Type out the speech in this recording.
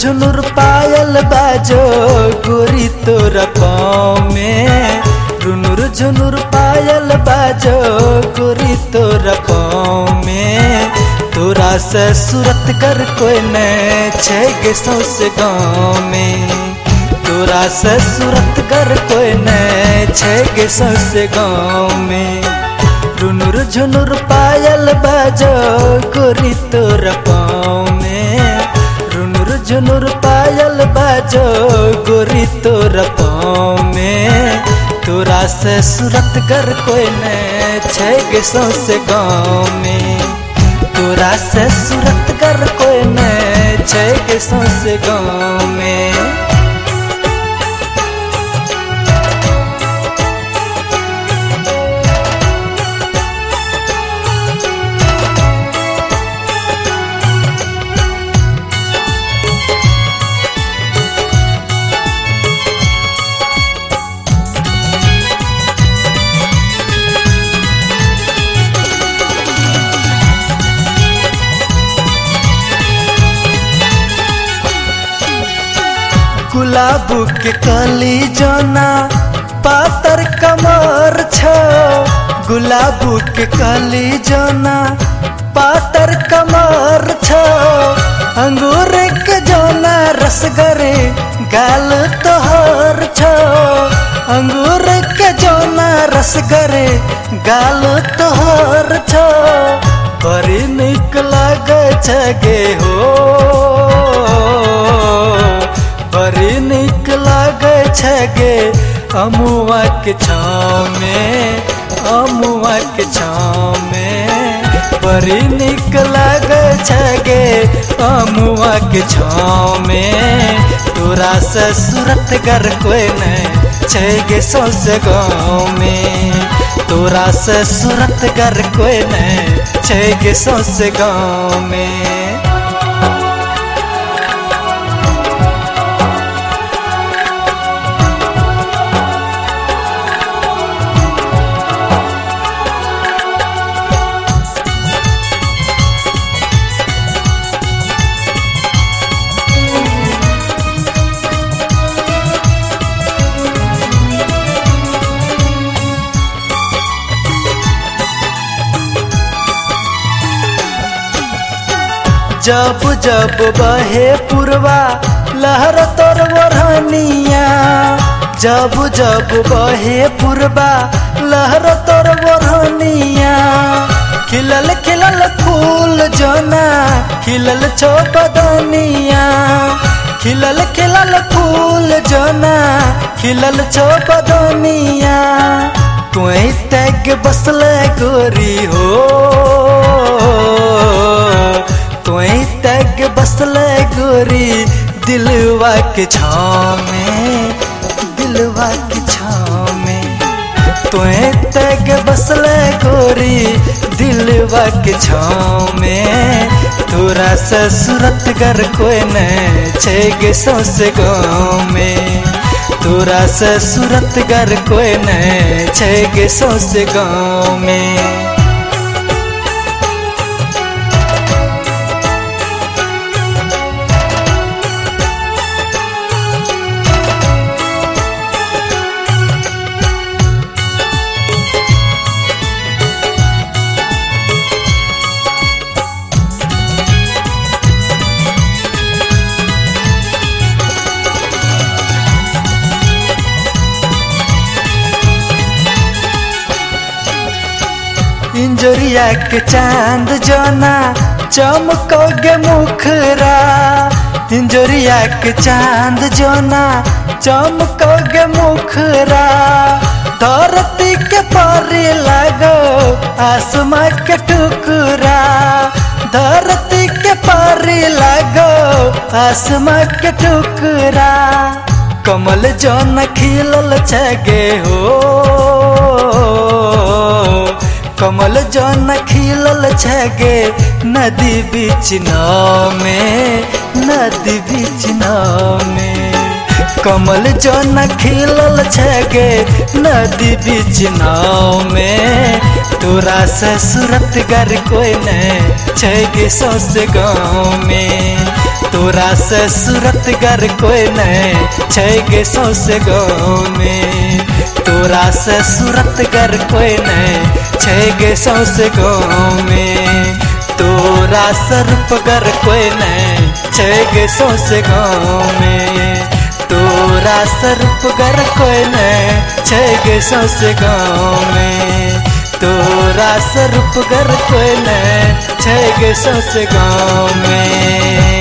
झुनुर पायल बाजो गोरी तोरा पाँव में रुनुर झुनुर पायल बाजो गोरी तोरा पाँव में तोरा से सूरत कर कोई न छे सौसे गाँव में तोरा से सूरत कर कोई न छे सौसे गाँव में रुनुर झुनुर पायल बाजो गोरी तोरा पाँव में रुनुर झुनुर पायल बाजो गोरी तोर पाँव में। तोरा से सूरत कर कोई ने छे सौंसे गाँव में। तोरा से सूरत कर कोई ने छे सौंसे गाँव में। गुलाब के कली जोना, पातर कमर छो। गुलाब के कली जोना, पातर कमर छो। अंगूर के जोना, रसगरे गाल तोहर छो। अंगूर के जोना, रसगरे गाल तोहर छो। बड़ी निक लागे छगे हो छगे अमुआ के छाँव में अमुआ के छाँव में बड़ी निक लागे छगे अमुआ के छाँव में तोरा से सूरत गर कोई न छगे सौस गाँव में तोरा से सूरत गर कोई न छगे सौस गाँव में जब जब बहे पुरवा, लहर तोर बरहनिया जब जब बहे पुरवा, लहर तोर बरहनिया खिलल खिलल फूल जोना, खिलल चौपदनिया खिलल खिलल फूल जोना, खिलल चौपदनिया कोई तैग बसल गोरी हो। तोई तक बसल गोरी, दिलवा के छाँव में दिलवा के छाँव में तोए तक बसल गोरी, दिलवा के छाँव में तोरा से सूरत गर कोई न सौस गाँव में तोरा से सूरत गर कोई न छे सौस गाँव में इंजोरिया के चाँद जोना, चमकोगे मुखरा। इंजोरिया के चाँद जोना, चमकोगे मुखरा। धरती के परी लगो, आसमां के टुकड़ा धरती के परी लगो, आसमां के टुकड़ा कमल जौन खिलल छगे हो कमल जौन खिलल छगे नदी बीच नाव में नदी बीच नाव में कमल जौन खिलल छगे नदी बीच नाव में तोरा ससुरत गर कोई न छगे सौस गाँव। में तोरा से सूरत गर कोई नहीं छै गे सौसे गाँव। में तोरा से सूरत गर कोई नहीं छै सौसे गाँव में। तोरा सरूप गर कोई नहीं छै सौसे गाँव में। तोरा सरूप गर कोई नहीं छै सौसे गाँव में। तोरा सरूप गर कोई नहीं छै सौसे गाँव में।